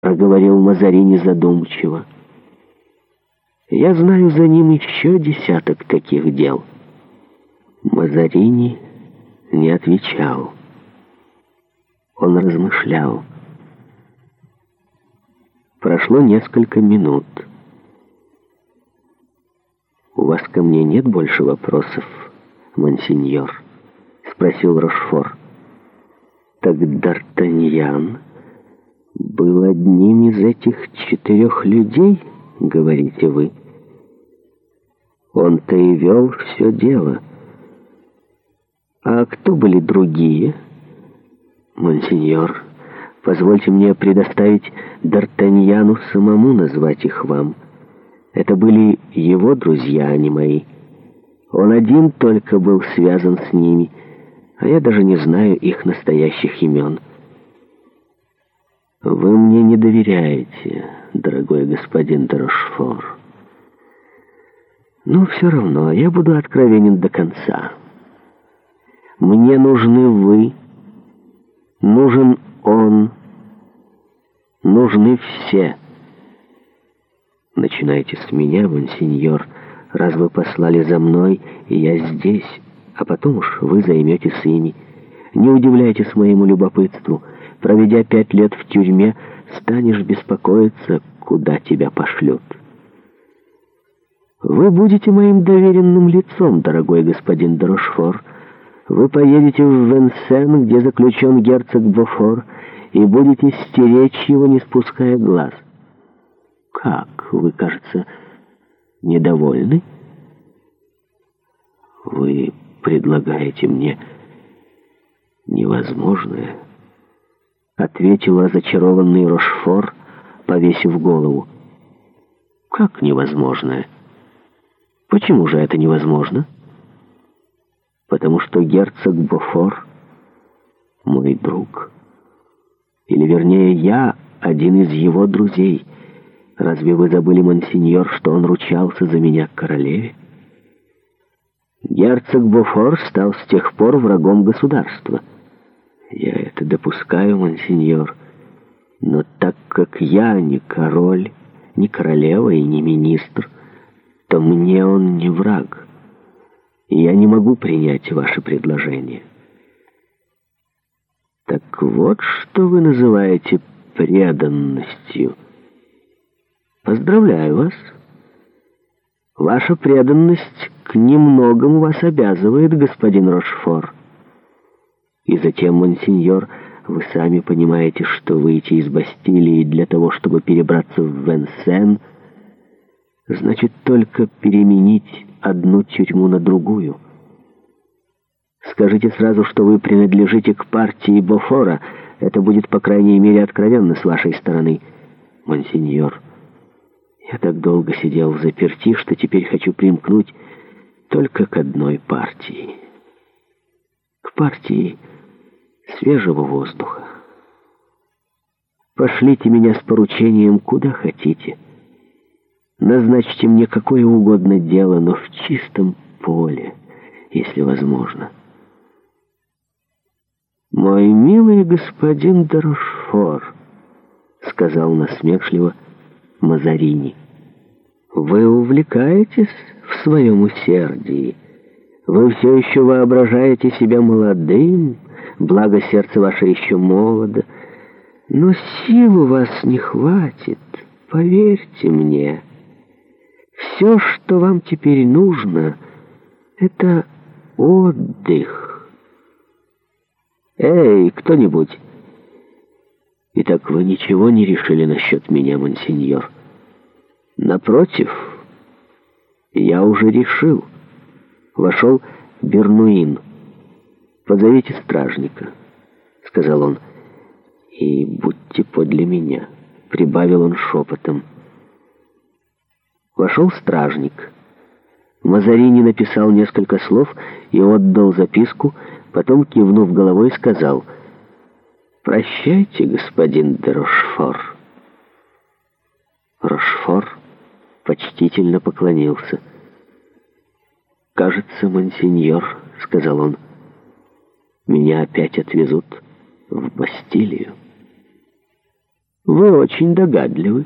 проговорил Мазарини задумчиво. «Я знаю за ним еще десяток таких дел». Мазарини не отвечал. Он размышлял. Прошло несколько минут. «У вас ко мне нет больше вопросов, монсеньор?» — спросил Рошфор. «Так Д'Артаньян...» был одним из этих четырех людей, говорите вы. Он-то и вел все дело. А кто были другие? Монсеньор, позвольте мне предоставить Д'Артаньяну самому назвать их вам. Это были его друзья, а не мои. Он один только был связан с ними, а я даже не знаю их настоящих имен». Вы мне не доверяете, дорогой господин Дорошфор. Но все равно я буду откровенен до конца. Мне нужны вы, нужен он, нужны все. Начинайте с меня, монсеньор, раз вы послали за мной, и я здесь, а потом уж вы займетесь ими. Не удивляйтесь моему любопытству — проведя пять лет в тюрьме, станешь беспокоиться, куда тебя пошлют. Вы будете моим доверенным лицом, дорогой господин Дорошфор. Вы поедете в Венсен, где заключен герцог Бофор, и будете стеречь его, не спуская глаз. Как, вы, кажется, недовольны? Вы предлагаете мне невозможное ответил разочарованный Рошфор, повесив голову. «Как невозможное? Почему же это невозможно?» «Потому что герцог Бофор — мой друг. Или, вернее, я один из его друзей. Разве вы забыли, мансиньор, что он ручался за меня к королеве?» Герцог Буфор стал с тех пор врагом государства — я это допускаю, мансиньор. Но так как я не король, не королева и не министр, то мне он не враг. И я не могу принять ваше предложение. Так вот, что вы называете преданностью. Поздравляю вас. Ваша преданность к немногому вас обязывает, господин Рошфор. И затем, монсеньор, вы сами понимаете, что выйти из Бастилии для того, чтобы перебраться в Венсен, значит только переменить одну тюрьму на другую. Скажите сразу, что вы принадлежите к партии Бофора. Это будет, по крайней мере, откровенно с вашей стороны. Монсеньор, я так долго сидел в заперти, что теперь хочу примкнуть только к одной партии. К партии свежего воздуха. Пошлите меня с поручением куда хотите. Назначьте мне какое угодно дело, но в чистом поле, если возможно. «Мой милый господин Дорошфор», — сказал насмешливо Мазарини, — «вы увлекаетесь в своем усердии. Вы все еще воображаете себя молодым» благо сердце ваше еще молодо, но сил у вас не хватит, поверьте мне. Все, что вам теперь нужно, это отдых. Эй, кто-нибудь! Итак, вы ничего не решили насчет меня, мансиньор? Напротив, я уже решил. Вошел Бернуин. «Позовите стражника», — сказал он. «И будьте подле меня», — прибавил он шепотом. Вошел стражник. Мазарини написал несколько слов и отдал записку, потом, кивнув головой, сказал «Прощайте, господин де Рошфор». Рошфор почтительно поклонился. «Кажется, монсеньор», — сказал он, — меня опять отвезут в Бастилию. Вы очень догадливы.